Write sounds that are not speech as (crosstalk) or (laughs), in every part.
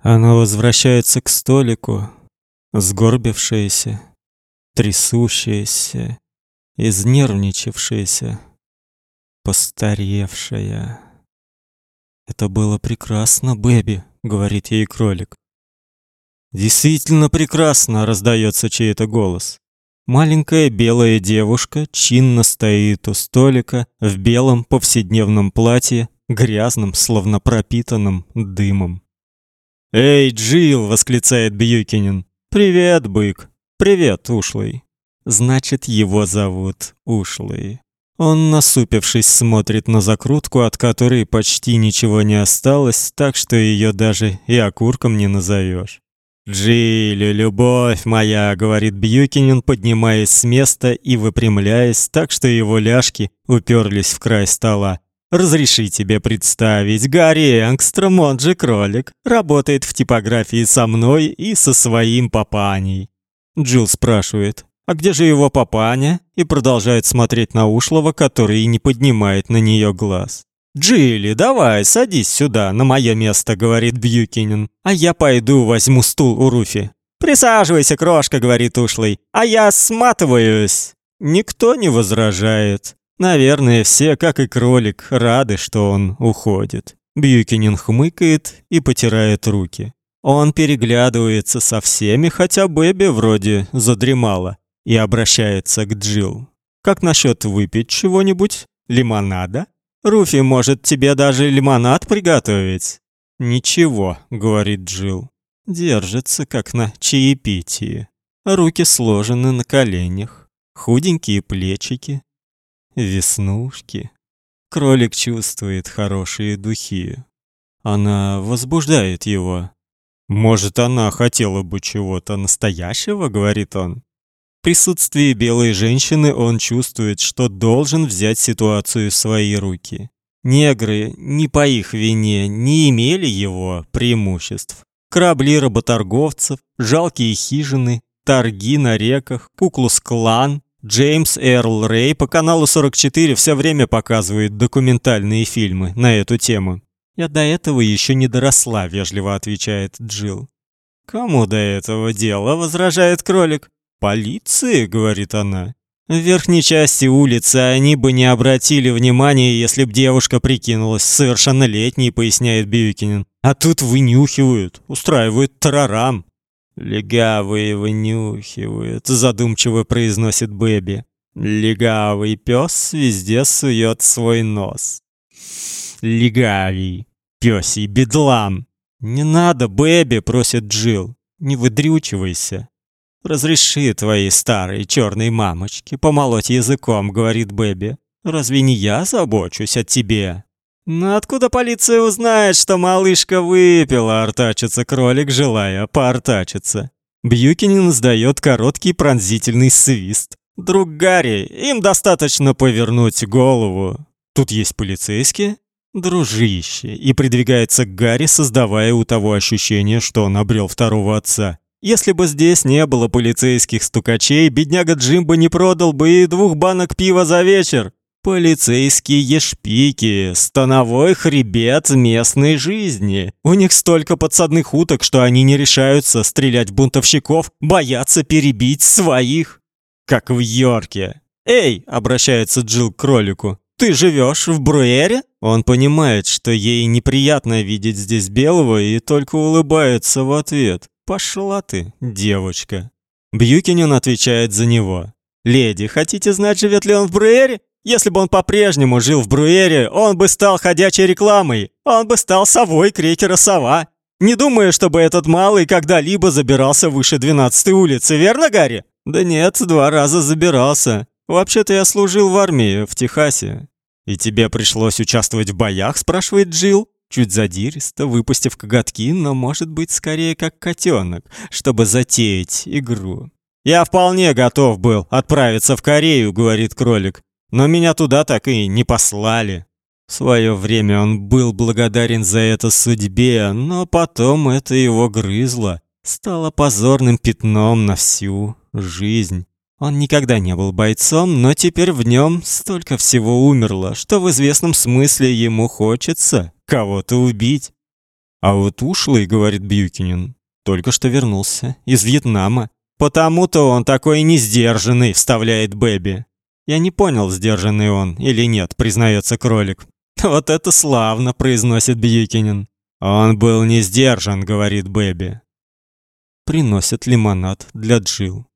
Она возвращается к столику, сгорбившаяся, трясущаяся, изнервничавшаяся, постаревшая. Это было прекрасно, Бэби, говорит ей кролик. Действительно прекрасно, раздается чей-то голос. Маленькая белая девушка чинно стоит у столика в белом повседневном платье, грязном, словно пропитанном дымом. "Эй, Джил!" восклицает Бьюкинин. "Привет, бык. Привет, ушлый". Значит, его зовут Ушлый. Он, насупившись, смотрит на закрутку, от которой почти ничего не осталось, так что ее даже и окурком не назовешь. «Джилли, любовь моя», — говорит Бьюкинин, поднимаясь с места и выпрямляясь, так что его ляжки уперлись в край стола. «Разреши тебе представить, Гарри Энгстром, он же кролик, работает в типографии со мной и со своим папаней». Джилл спрашивает, «А где же его папаня?» и продолжает смотреть на ушлого, который не поднимает на нее глаз. «Джилли, давай, садись сюда, на мое место», — говорит Бьюкинин. «А я пойду возьму стул у Руфи». «Присаживайся, крошка», — говорит ушлый. «А я сматываюсь». Никто не возражает. Наверное, все, как и кролик, рады, что он уходит. Бьюкинин хмыкает и потирает руки. Он переглядывается со всеми, хотя Бэби вроде задремала, и обращается к Джилл. «Как насчет выпить чего-нибудь? Лимонада?» Руфи может тебе даже лимонад приготовить. Ничего, говорит Джил. Держится как на чаепитии. Руки сложены на коленях, худенькие плечики, веснушки. Кролик чувствует хорошие духи. Она возбуждает его. Может, она хотела бы чего-то настоящего, говорит он присутствии белой женщины он чувствует, что должен взять ситуацию в свои руки. Негры не по их вине не имели его преимуществ. Корабли работорговцев, жалкие хижины, торги на реках, Куклус-клан, Джеймс Эрл Рэй по каналу 44 все время показывает документальные фильмы на эту тему. Я до этого еще не доросла, вежливо отвечает Джилл. Кому до этого дела, возражает кролик. «Полиции?» — говорит она. В верхней части улицы они бы не обратили внимания, если б девушка прикинулась совершеннолетней, поясняет Бьюкинин. А тут вынюхивают, устраивают тарарам. Легавые вынюхивают, задумчиво произносит Бэби. Легавый пес везде сует свой нос. Легавый, пёсий бедлам. Не надо, Бэби, просит Джил. Не выдрючивайся. Разреши твоей старой черной мамочке помолоть языком, говорит Бэби. Разве не я забочусь о тебе? Но откуда полиция узнает, что малышка выпила, артачится кролик, желая поартачиться. Бьюкинин издает короткий пронзительный свист. Друг Гарри, им достаточно повернуть голову. Тут есть полицейские, дружище, и придвигается к Гарри, создавая у того ощущение, что он обрел второго отца. Если бы здесь не было полицейских стукачей, бедняга Джимбо не продал бы и двух банок пива за вечер. Полицейские шпики, становой хребет местной жизни. У них столько подсадных уток, что они не решаются стрелять в бунтовщиков, боятся перебить своих. Как в Йорке. «Эй!» — обращается Джилл к кролику. «Ты живешь в Бруэре?» Он понимает, что ей неприятно видеть здесь белого и только улыбается в ответ. Пошла ты, девочка. Бьюкинин отвечает за него. Леди, хотите знать, живет ли он в Бруэре? Если бы он по-прежнему жил в Бруэре, он бы стал ходячей рекламой. Он бы стал совой крекера сова. Не думаю, чтобы этот малый когда-либо забирался выше 12-й улицы, верно, Гарри? Да нет, два раза забирался. Вообще-то я служил в армии в Техасе. И тебе пришлось участвовать в боях, спрашивает Джилл чуть задиристо, выпустив коготки, но, может быть, скорее как котенок, чтобы затеять игру. «Я вполне готов был отправиться в Корею», — говорит кролик, «но меня туда так и не послали». В свое время он был благодарен за это судьбе, но потом это его грызло, стало позорным пятном на всю жизнь. Он никогда не был бойцом, но теперь в нем столько всего умерло, что в известном смысле ему хочется кого-то убить. А вот ушлый, говорит Бьюкинин, только что вернулся из Вьетнама. Потому-то он такой несдержанный, вставляет Бэби. Я не понял, сдержанный он или нет, признается кролик. (laughs) Вот это славно, произносит Бьюкинин. Он был не сдержан, говорит Бэби. Приносят лимонад для Джил.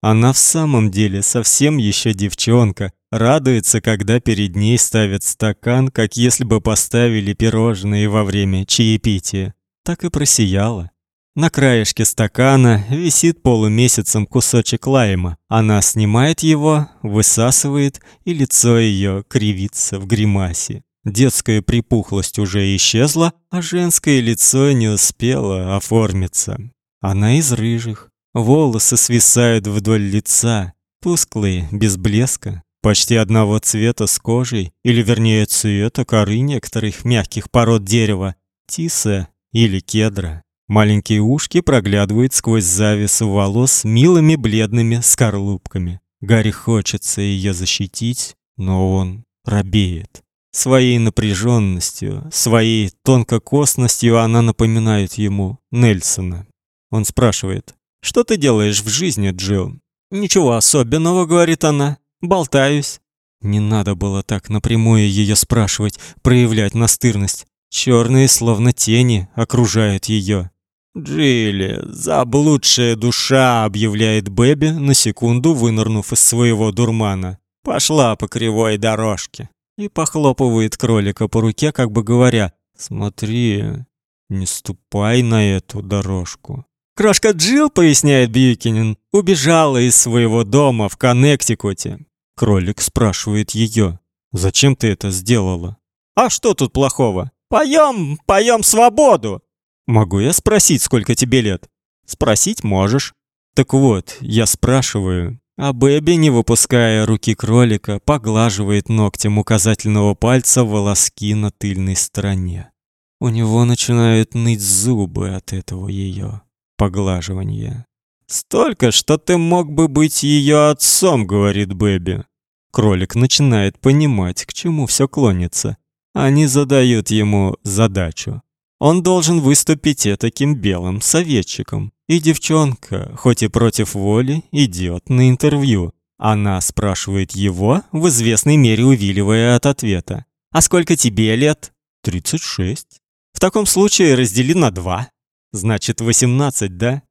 Она в самом деле совсем еще девчонка, радуется, когда перед ней ставят стакан, как если бы поставили пирожные во время чаепития. Так и просияла. На краешке стакана висит полумесяцем кусочек лайма. Она снимает его, высасывает, и лицо ее кривится в гримасе. Детская припухлость уже исчезла, а женское лицо не успело оформиться. Она из рыжих. Волосы свисают вдоль лица, тусклые, без блеска, почти одного цвета с кожей, или вернее цвета коры некоторых мягких пород дерева, тиса или кедра. Маленькие ушки проглядывают сквозь завесу волос милыми бледными скорлупками. Гарри хочется ее защитить, но он робеет. Своей напряженностью, своей тонкокосностью она напоминает ему Нельсона. Он спрашивает: "Что ты делаешь в жизни, Джилл?" "Ничего особенного", говорит она. "Болтаюсь". Не надо было так напрямую ее спрашивать, проявлять настырность. Черные, словно тени, окружают ее. «Джилли, заблудшая душа!» — объявляет Бэби, на секунду вынырнув из своего дурмана. «Пошла по кривой дорожке» и похлопывает кролика по руке, как бы говоря: "Смотри, не ступай на эту дорожку". Крошка Джилл, поясняет Бьюкинин, убежала из своего дома в Коннектикуте. Кролик спрашивает ее: "Зачем ты это сделала?" "А что тут плохого? Поем, поем свободу". "Могу я спросить, сколько тебе лет?" "Спросить можешь". "Так вот, я спрашиваю, а Бэби, не выпуская руки кролика, поглаживает ногтем указательного пальца волоски на тыльной стороне. У него начинают ныть зубы от этого ее поглаживания. Столько, что ты мог бы быть ее отцом, говорит Бэби. Кролик начинает понимать, к чему все клонится. Они задают ему задачу. Он должен выступить таким белым советчиком. И девчонка, хоть и против воли, идет на интервью. Она спрашивает его, в известной мере увиливая от ответа. «А сколько тебе лет?» «Тридцать шесть». «В таком случае раздели на два. Значит, восемнадцать, да?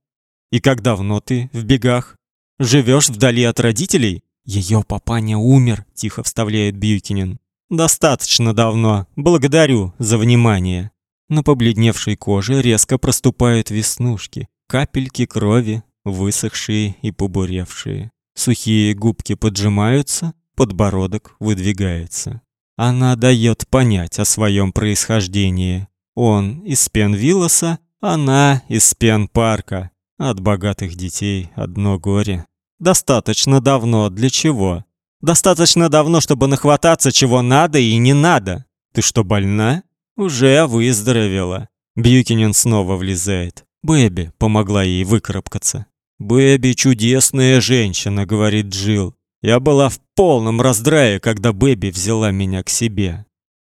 И как давно ты в бегах? Живешь вдали от родителей?» «Ее папаня умер», — тихо вставляет Бьюкинин. «Достаточно давно. Благодарю за внимание». На побледневшей коже резко проступают веснушки капельки крови, высохшие и побуревшие. Сухие губки поджимаются, подбородок выдвигается. Она дает понять о своем происхождении. Он из Пенвиллоса, она из Пен-парка. От богатых детей одно горе. Достаточно давно для чего? Достаточно давно, чтобы нахвататься чего надо и не надо. Ты что, больна? Уже выздоровела. Бьюкинен снова влезает. Бэби помогла ей выкарабкаться. Бэби чудесная женщина, говорит Джил. Я была в полном раздрае, когда Бэби взяла меня к себе.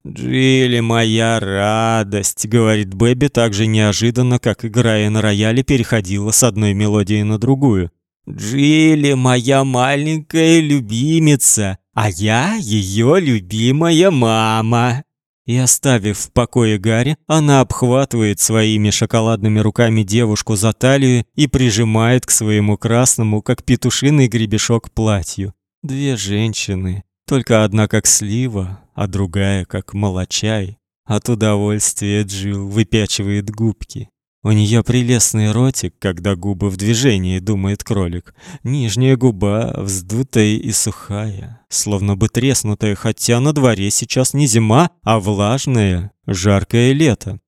Джилли моя радость, говорит Бэби так же неожиданно, как играя на рояле переходила с одной мелодии на другую. Джилли моя маленькая любимица, а я ее любимая мама. И оставив в покое Гарри, она обхватывает своими шоколадными руками девушку за талию и прижимает к своему красному, как петушиный гребешок, платью. Две женщины, только одна как слива, а другая как молочай. От удовольствия Джил выпячивает губки. У нее прелестный ротик, когда губы в движении, думает кролик. Нижняя губа вздутая и сухая, словно бы треснутая, хотя на дворе сейчас не зима, а влажное, жаркое лето.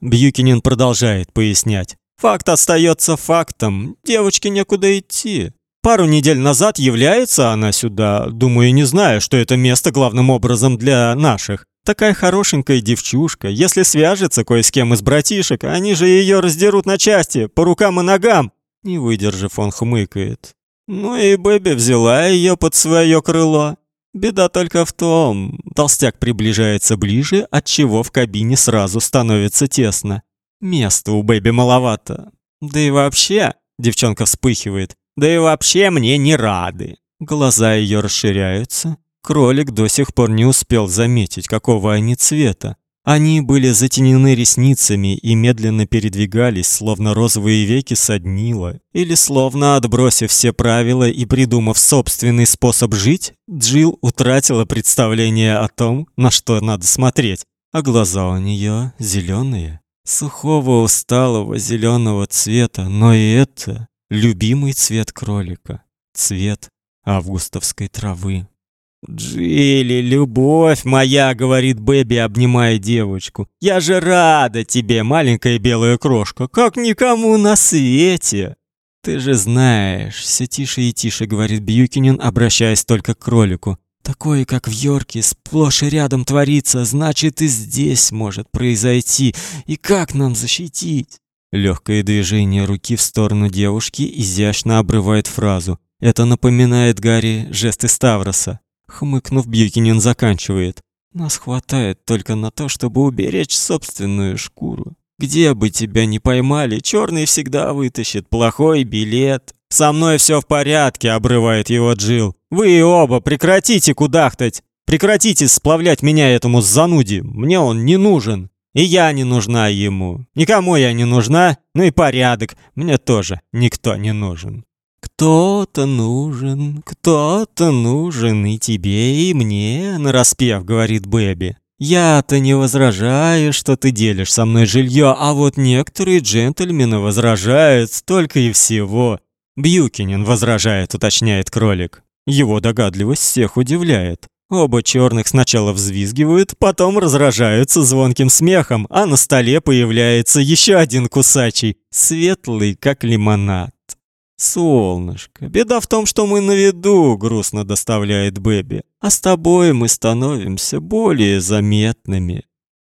Бьюкинин продолжает пояснять. Факт остается фактом. Девочке некуда идти. Пару недель назад является она сюда, думаю, не зная, что это место главным образом для наших. Такая хорошенькая девчушка, если свяжется кое с кем из братишек, они же ее раздерут на части, по рукам и ногам. Не выдержав, он хмыкает. Ну и Бэби взяла ее под свое крыло. Беда только в том, толстяк приближается ближе, от чего в кабине сразу становится тесно. Места у Бэби маловато. Да и вообще, девчонка вспыхивает. Да и вообще мне не рады. Глаза ее расширяются. Кролик до сих пор не успел заметить, какого они цвета. Они были затенены ресницами и медленно передвигались, словно розовые веки соднило, или словно отбросив все правила и придумав собственный способ жить, Джил утратила представление о том, на что надо смотреть, а глаза у нее зеленые, сухого усталого зеленого цвета, но и это любимый цвет кролика, цвет августовской травы. «Джилли, любовь моя!» — говорит Бэби, обнимая девочку. «Я же рада тебе, маленькая белая крошка, как никому на свете!» «Ты же знаешь!» — все тише и тише говорит Бьюкинин, обращаясь только к кролику. «Такое, как в Йорке, сплошь и рядом творится, значит и здесь может произойти. И как нам защитить?» Легкое движение руки в сторону девушки изящно обрывает фразу. Это напоминает Гарри жесты Ставроса. Хмыкнув, Бьюкинин заканчивает. Нас хватает только на то, чтобы уберечь собственную шкуру. Где бы тебя ни поймали, черный всегда вытащит плохой билет. Со мной все в порядке, обрывает его Джил. Вы оба прекратите кудахтать. Прекратите сплавлять меня этому зануде. Мне он не нужен. И я не нужна ему. Никому я не нужна. Ну и порядок. Мне тоже никто не нужен. Кто-то нужен, кто-то нужен и тебе, и мне, нараспев, говорит Бэби. Я-то не возражаю, что ты делишь со мной жилье, а вот некоторые джентльмены возражают столько и всего. Бьюкинин возражает, уточняет кролик. Его догадливость всех удивляет. Оба черных сначала взвизгивают, потом разражаются звонким смехом, а на столе появляется еще один кусачий, светлый, как лимонад. Солнышко, беда в том, что мы на виду, грустно доставляет Бэби. А с тобой мы становимся более заметными.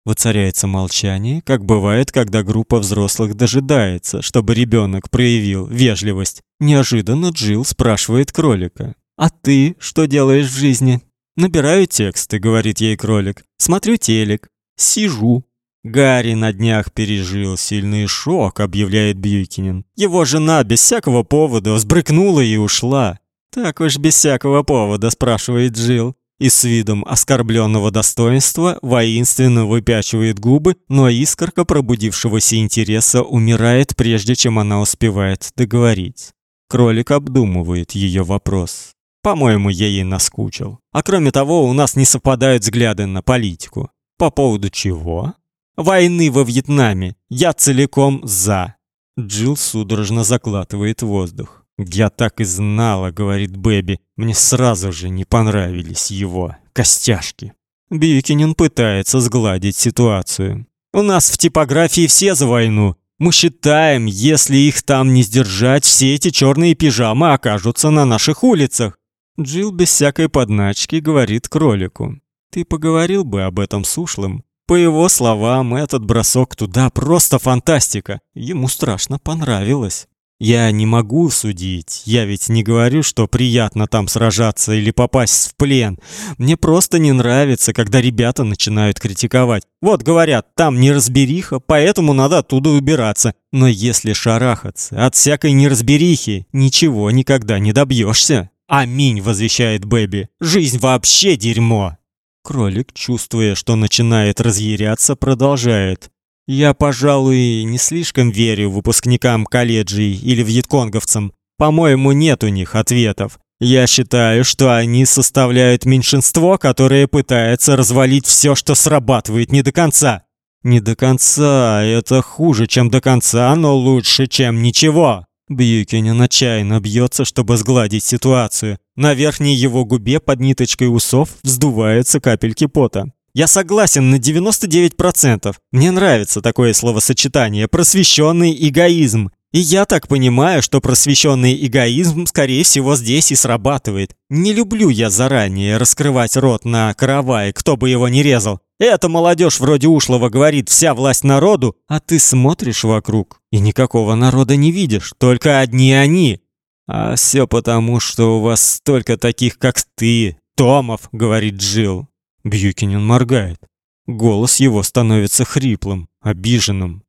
Воцаряется молчание, как бывает, когда группа взрослых дожидается, чтобы ребенок проявил вежливость. Неожиданно Джил спрашивает кролика: "А ты что делаешь в жизни?" "Набираю тексты", говорит ей кролик. "Смотрю телек, сижу, Гарри на днях пережил сильный шок, объявляет Бьюкинин. Его жена без всякого повода взбрыкнула и ушла. Так уж без всякого повода, спрашивает Джилл. И с видом оскорбленного достоинства воинственно выпячивает губы, но искорка пробудившегося интереса умирает, прежде чем она успевает договорить. Кролик обдумывает ее вопрос. По-моему, я ей наскучил. А кроме того, у нас не совпадают взгляды на политику. По поводу чего? Войны во Вьетнаме. Я целиком за. Джилл судорожно заглатывает воздух. Я так и знала, говорит Бэби. Мне сразу же не понравились его костяшки. Бьюкинин пытается сгладить ситуацию. У нас в типографии все за войну. Мы считаем, если их там не сдержать, все эти черные пижамы окажутся на наших улицах. Джилл без всякой подначки говорит кролику: "Ты поговорил бы об этом с ушлым. По его словам, этот бросок туда просто фантастика. Ему страшно понравилось. Я не могу судить. Я ведь не говорю, что приятно там сражаться или попасть в плен. Мне просто не нравится, когда ребята начинают критиковать. Вот говорят, там неразбериха, поэтому надо оттуда убираться. Но если шарахаться от всякой неразберихи, ничего никогда не добьешься. Аминь, возвещает Бэби. Жизнь вообще дерьмо. Кролик, чувствуя, что начинает разъяряться, продолжает: "Я, пожалуй, не слишком верю выпускникам колледжей или вьетконговцам. По-моему, нет у них ответов. Я считаю, что они составляют меньшинство, которое пытается развалить все, что срабатывает не до конца. Не до конца это хуже, чем до конца, но лучше, чем ничего. Бьюкинин отчаянно бьется, чтобы сгладить ситуацию. На верхней его губе под ниточкой усов вздуваются капельки пота. Я согласен на 99%. Мне нравится такое словосочетание просвещенный эгоизм. И я так понимаю, что просвещенный эгоизм скорее всего здесь и срабатывает. Не люблю я заранее раскрывать рот на каравай, кто бы его ни резал. Эта молодежь вроде ушлого говорит «вся власть народу», а ты смотришь вокруг и никакого народа не видишь, только одни они. А все потому, что у вас столько таких, как ты, Томов, говорит Джил. Бьюкинин моргает. Голос его становится хриплым, обиженным.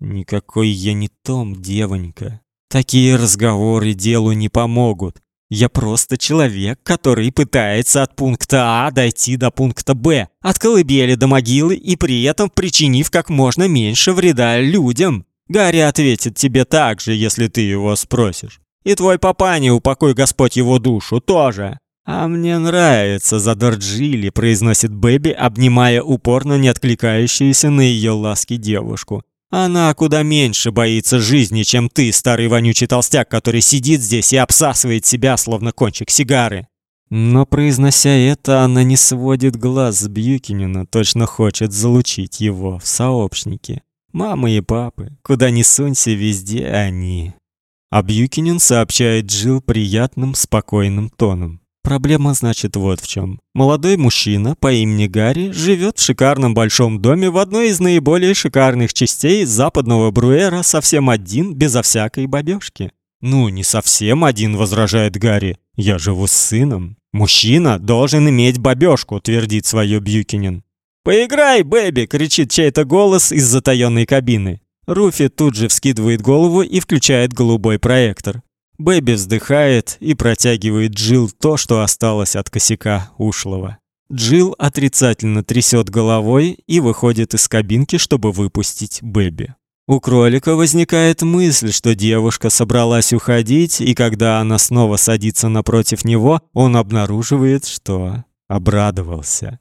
Никакой я не том, девонька. Такие разговоры делу не помогут. Я просто человек, который пытается от пункта А дойти до пункта Б, от колыбели до могилы и при этом причинив как можно меньше вреда людям. Гарри ответит тебе так же, если ты его спросишь. И твой папаня, упокой Господь его душу, тоже. А мне нравится задор Джилли, произносит Бэби, обнимая упорно не откликающуюся на ее ласки девушку. Она куда меньше боится жизни, чем ты, старый вонючий толстяк, который сидит здесь и обсасывает себя, словно кончик сигары. Но произнося это, она не сводит глаз с Бьюкинена, точно хочет залучить его в сообщники. Мамы и папы, куда ни сунься, везде они. А Бьюкинен сообщает Джилл приятным, спокойным тоном. Проблема, значит, вот в чем. Молодой мужчина по имени Гарри живет в шикарном большом доме в одной из наиболее шикарных частей западного Бруэра, совсем один, безо всякой бабёшки. Ну, не совсем один, возражает Гарри. Я живу с сыном. Мужчина должен иметь бабёшку, твердит свое Бьюкинен. Поиграй, бэби, кричит чей-то голос из затаённой кабины. Руфи тут же вскидывает голову и включает голубой проектор. Бэби вздыхает и протягивает Джил то, что осталось от косяка ушлого. Джил отрицательно трясет головой и выходит из кабинки, чтобы выпустить Бэби. У кролика возникает мысль, что девушка собралась уходить, и когда она снова садится напротив него, он обнаруживает, что обрадовался.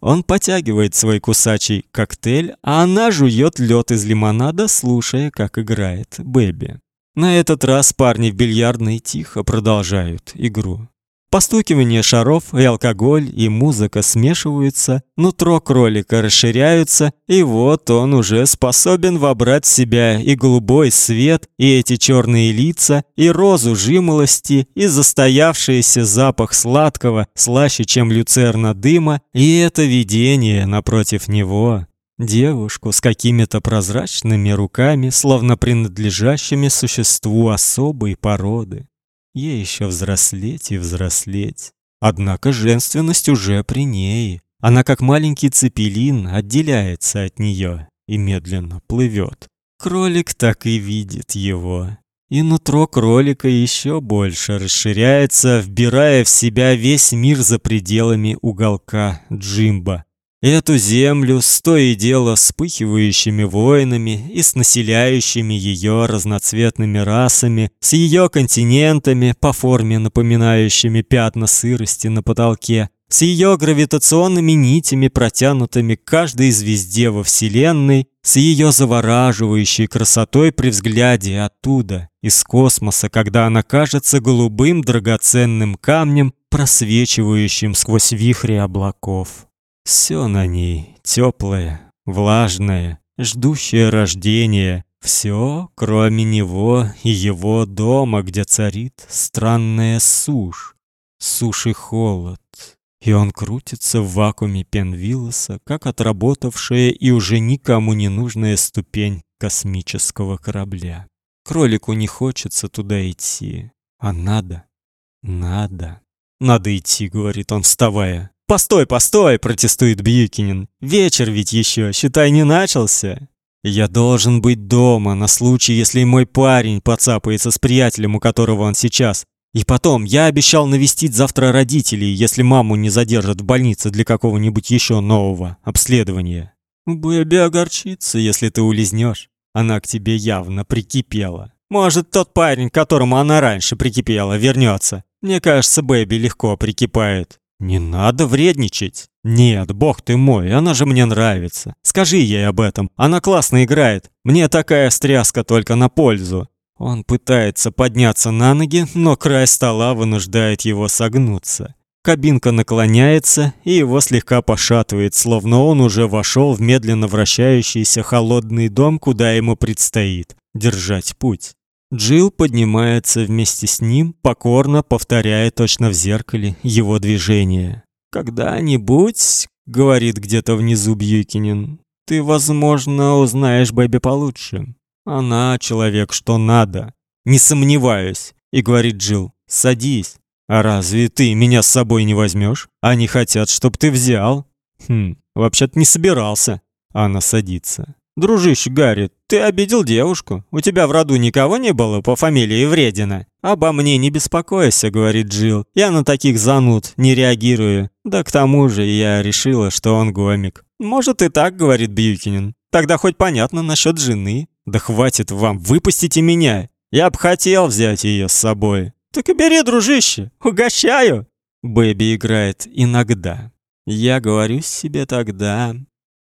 Он потягивает свой кусачий коктейль, а она жует лед из лимонада, слушая, как играет Бэби. На этот раз парни в бильярдной тихо продолжают игру. Постукивание шаров и алкоголь и музыка смешиваются, нутро кролика расширяются, и вот он уже способен вобрать в себя и голубой свет, и эти черные лица, и розу жимолости, и застоявшийся запах сладкого, слаще, чем люцерна дыма, и это видение напротив него. Девушку с какими-то прозрачными руками, словно принадлежащими существу особой породы. Ей еще взрослеть и взрослеть. Однако женственность уже при ней. Она как маленький цепелин отделяется от нее и медленно плывет. Кролик так и видит его. И нутро кролика еще больше расширяется, вбирая в себя весь мир за пределами уголка Джимба. Эту землю с то и дело вспыхивающими воинами и с населяющими ее разноцветными расами, с ее континентами по форме напоминающими пятна сырости на потолке, с ее гравитационными нитями, протянутыми к каждой звезде во Вселенной, с ее завораживающей красотой при взгляде оттуда, из космоса, когда она кажется голубым драгоценным камнем, просвечивающим сквозь вихри облаков. Все на ней теплое, влажное, ждущее рождения. Все, кроме него и его дома, где царит странная сушь, сушь и холод. И он крутится в вакууме Пенвиллоса, как отработавшая и уже никому не нужная ступень космического корабля. Кролику не хочется туда идти, а надо, надо. Надо идти, говорит он, вставая. «Постой, постой!» – протестует Бьюкинин. «Вечер ведь еще, считай, не начался!» «Я должен быть дома на случай, если мой парень поцапается с приятелем, у которого он сейчас. И потом, я обещал навестить завтра родителей, если маму не задержат в больнице для какого-нибудь еще нового обследования. Бэби огорчится, если ты улизнешь. Она к тебе явно прикипела. Может, тот парень, к которому она раньше прикипела, вернется. Мне кажется, Бэби легко прикипает. Не надо вредничать. Нет, бог ты мой, она же мне нравится. Скажи ей об этом. Она классно играет. Мне такая стряска только на пользу. Он пытается подняться на ноги, но край стола вынуждает его согнуться. Кабинка наклоняется, и его слегка пошатывает, словно он уже вошел в медленно вращающийся холодный дом, куда ему предстоит держать путь. Джилл поднимается вместе с ним, покорно повторяя точно в зеркале его движения. Когда-нибудь, говорит где-то внизу Бьюкинин, ты, возможно, узнаешь Бэби получше. Она человек, что надо. Не сомневаюсь. И говорит Джилл: "Садись. А разве ты меня с собой не возьмешь? Они хотят, чтоб ты взял". Хм, вообще-то не собирался. Она садится. Дружище Гарри, ты обидел девушку. У тебя в роду никого не было по фамилии Вредина. Обо мне не беспокойся, говорит Джил. Я на таких зануд не реагирую. Да к тому же я решила, что он гомик. Может и так, говорит Бьюкинин. Тогда хоть понятно насчет жены. Да хватит вам, выпустите меня. Я б хотел взять ее с собой. Так и бери, дружище, угощаю. Бэби играет иногда. Я говорю себе тогда.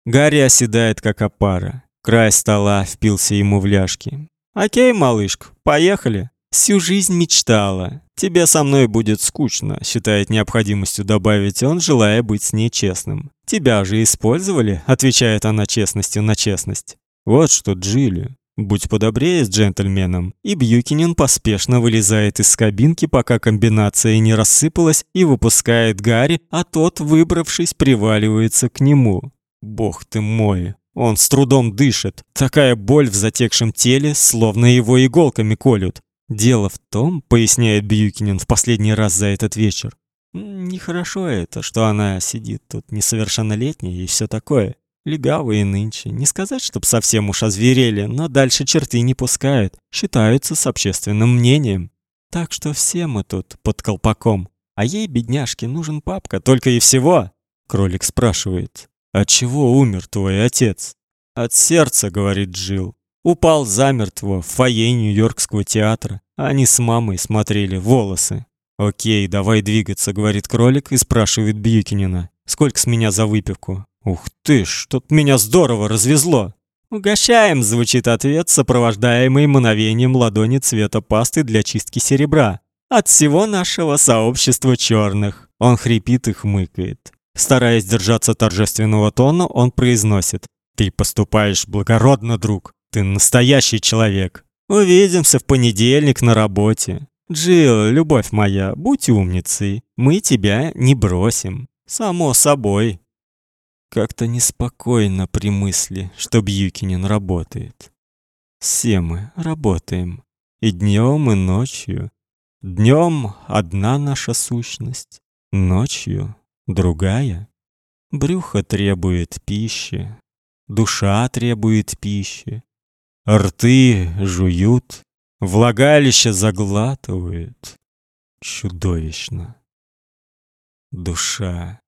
Гарри оседает как опара. Край стола впился ему в ляжки. О'кей, малышка, поехали. Всю жизнь мечтала. Тебе со мной будет скучно, считает необходимостью добавить он, желая быть с ней честным. Тебя же использовали, отвечает она честностью на честность. Вот что, Джилли, будь подобрее с джентльменом. И Бьюкинин поспешно вылезает из кабинки, пока комбинация не рассыпалась, и выпускает Гарри, а тот, выбравшись, приваливается к нему. Бог ты мой, он с трудом дышит. Такая боль в затекшем теле, словно его иголками колют. Дело в том, поясняет Бьюкинин в последний раз за этот вечер. Нехорошо это, что она сидит тут несовершеннолетняя и все такое. Легавые нынче. Не сказать, чтоб совсем уж озверели, но дальше черты не пускают. Считаются с общественным мнением. Так что все мы тут под колпаком. А ей, бедняжке, нужен папка, только и всего. Кролик спрашивает. От чего умер твой отец? От сердца, говорит Джил. Упал замертво в фойе Нью-Йоркского театра. Они с мамой смотрели волосы. О'кей, давай двигаться, говорит кролик и спрашивает Бьюкинина. Сколько с меня за выпивку? Ух ты ж, тут меня здорово развезло. Угощаем, звучит ответ, сопровождаемый мановением ладони цвета пасты для чистки серебра. От всего нашего сообщества черных. Он хрипит и хмыкает. Стараясь держаться торжественного тона, он произносит: "Ты поступаешь благородно, друг. Ты настоящий человек. Увидимся в понедельник на работе. Джилл, любовь моя, будь умницей. Мы тебя не бросим. Само собой". Как-то неспокойно при мысли, что Бьюкинин работает. Все мы работаем. И днем, и ночью. Днем одна наша сущность, ночью другая. Брюхо требует пищи, душа требует пищи. Рты жуют, влагалище заглатывают. Чудовищно. Душа.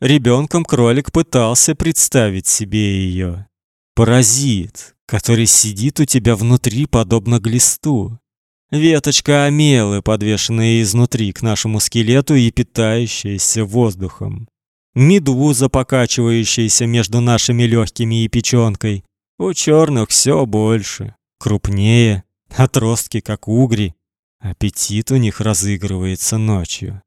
Ребенком кролик пытался представить себе ее. Паразит, который сидит у тебя внутри подобно глисту. Веточка омелы, подвешенная изнутри к нашему скелету и питающаяся воздухом. Медуза, покачивающаяся между нашими легкими и печёнкой. У черных все больше, крупнее, отростки как угри. Аппетит у них разыгрывается ночью.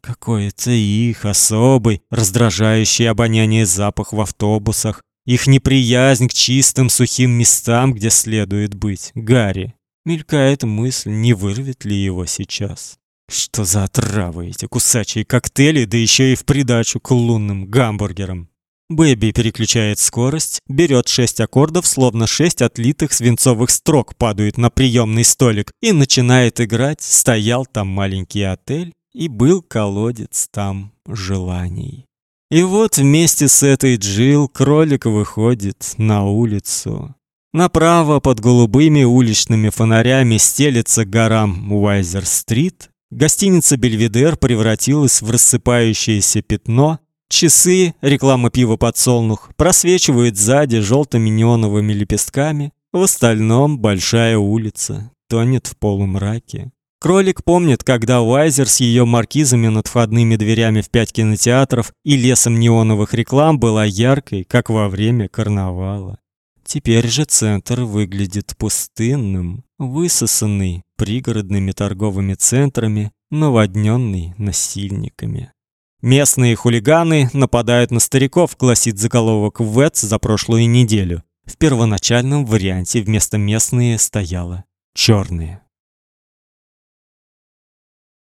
Какой-то их особый, раздражающий обоняние запах в автобусах, их неприязнь к чистым сухим местам, где следует быть, Гарри. Мелькает мысль, не вырвет ли его сейчас. Что за отравы эти кусачие коктейли, да еще и в придачу к лунным гамбургерам. Бэби переключает скорость, берет шесть аккордов, словно шесть отлитых свинцовых строк падают на приемный столик и начинает играть. Стоял там маленький отель, и был колодец там желаний. И вот вместе с этой Джил кролик выходит на улицу. Направо под голубыми уличными фонарями стелется горам Уайзер-стрит. Гостиница Бельведер превратилась в рассыпающееся пятно. Часы, реклама пива подсолнух, просвечивают сзади желтыми неоновыми лепестками. В остальном большая улица тонет в полумраке. Кролик помнит, когда Уайзер с ее маркизами над входными дверями в пять кинотеатров и лесом неоновых реклам была яркой, как во время карнавала. Теперь же центр выглядит пустынным, высосанный пригородными торговыми центрами, наводненный насильниками. Местные хулиганы нападают на стариков, гласит заголовок в ВЭЦ за прошлую неделю. В первоначальном варианте вместо местные стояло черные.